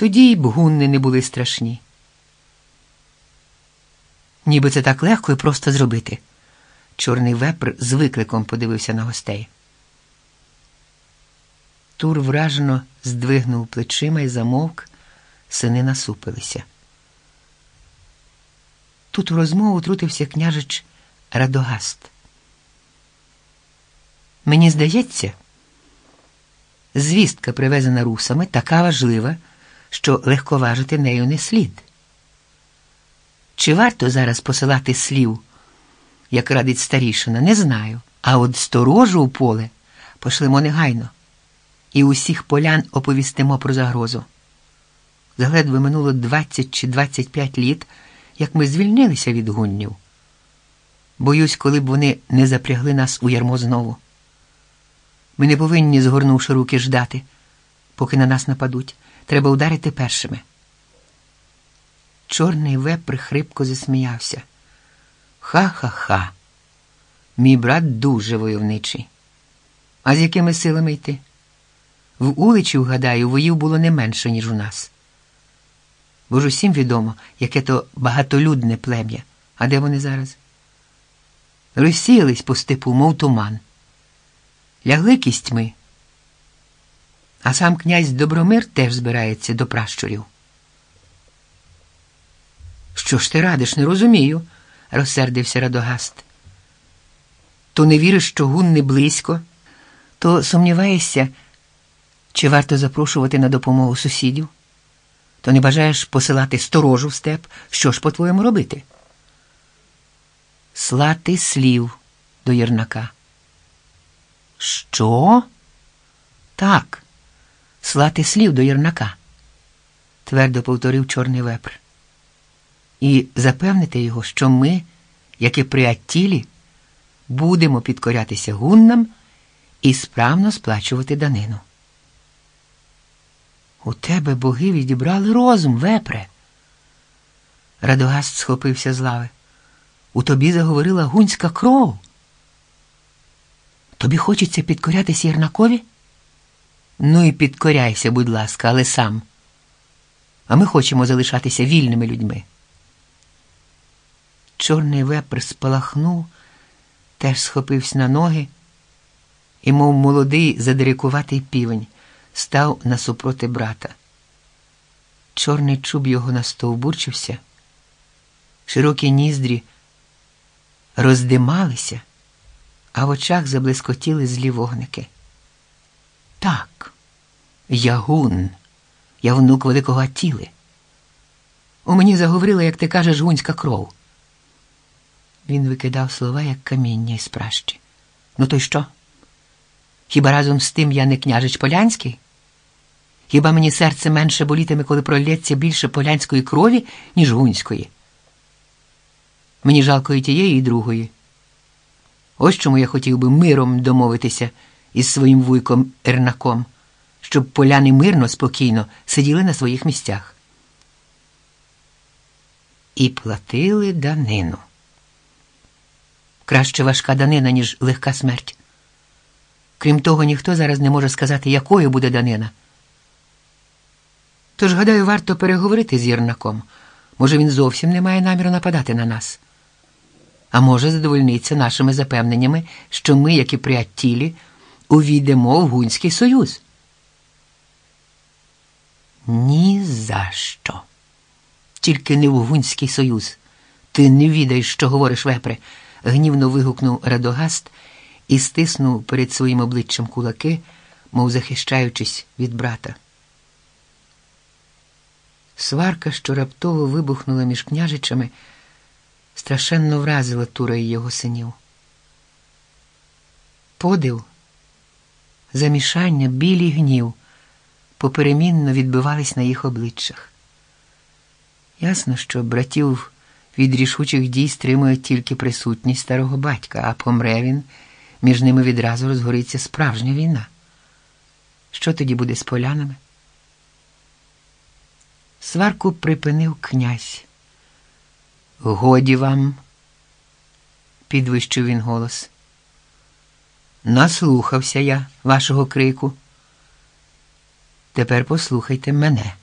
Тоді й бгунни не були страшні. Ніби це так легко і просто зробити. Чорний вепр з викликом подивився на гостей. Тур вражено здвигнув плечима і замовк, сини насупилися. Тут у розмову трутився княжич Радогаст. Мені здається, звістка, привезена русами, така важлива, що легковажити нею не слід. Чи варто зараз посилати слів, як радить старішина, не знаю. А от сторожу у поле пошлемо негайно, і усіх полян оповістимо про загрозу. Загледве минуло 20 чи 25 літ, як ми звільнилися від гуннів. Боюсь, коли б вони не запрягли нас у ярмо знову. Ми не повинні, згорнувши руки, ждати, поки на нас нападуть. Треба ударити першими. Чорний вепр хрипко засміявся. Ха-ха-ха. Мій брат дуже войовничий. А з якими силами йти? В уличі, гадаю, воїв було не менше, ніж у нас. Бо ж усім відомо, яке то багатолюдне плем'я. А де вони зараз? Розсіялись по степу, мов туман. Лягли кістьми. А сам князь Добромир теж збирається до пращурів. Що ж ти радиш, не розумію, розсердився Радогаст. То не віриш, що гун не близько, то сумніваєшся, чи варто запрошувати на допомогу сусідів, то не бажаєш посилати сторожу в степ, що ж по-твоєму робити? Слати слів до Єрнака. Що? Так, слати слів до Єрнака, твердо повторив Чорний вепр. І запевнити його, що ми, як і при Аттілі, будемо підкорятися гуннам і справно сплачувати данину. У тебе боги відібрали розум, вепре. Радогаст схопився з лави. У тобі заговорила гунська кров. Тобі хочеться підкорятися Єрнакові? Ну і підкоряйся, будь ласка, але сам. А ми хочемо залишатися вільними людьми. Чорний вепр спалахнув, теж схопився на ноги і, мов молодий задирикуватий півень, став насупроти брата. Чорний чуб його настовбурчився, широкі ніздрі роздималися, а в очах заблискотіли злі вогники. Так, я гун, я внук великого Атіли. У мені заговорила, як ти кажеш, гунська кров. Він викидав слова, як каміння із пращі. Ну, то й що? Хіба разом з тим я не княжич Полянський? Хіба мені серце менше болітиме, коли пролється більше полянської крові, ніж гунської? Мені жалко і тієї, і другої. Ось чому я хотів би миром домовитися із своїм вуйком Ернаком, щоб поляни мирно, спокійно сиділи на своїх місцях. І платили данину. Краще важка данина, ніж легка смерть. Крім того, ніхто зараз не може сказати, якою буде данина. Тож, гадаю, варто переговорити з Єрнаком. Може, він зовсім не має наміру нападати на нас. А може, задовольниться нашими запевненнями, що ми, як і при Аттілі, увійдемо в Гунський Союз. Ні за що. Тільки не в Гунський Союз. Ти не відаєш, що говориш, вепре, гнівно вигукнув Радогаст і стиснув перед своїм обличчям кулаки, мов захищаючись від брата. Сварка, що раптово вибухнула між княжичами, страшенно вразила Тура і його синів. Подив, замішання, білі гнів поперемінно відбивались на їх обличчях. Ясно, що братів від рішучих дій стримує тільки присутність старого батька, а помре він, між ними відразу розгориться справжня війна. Що тоді буде з полянами? Сварку припинив князь. Годі вам, підвищив він голос. Наслухався я вашого крику. Тепер послухайте мене.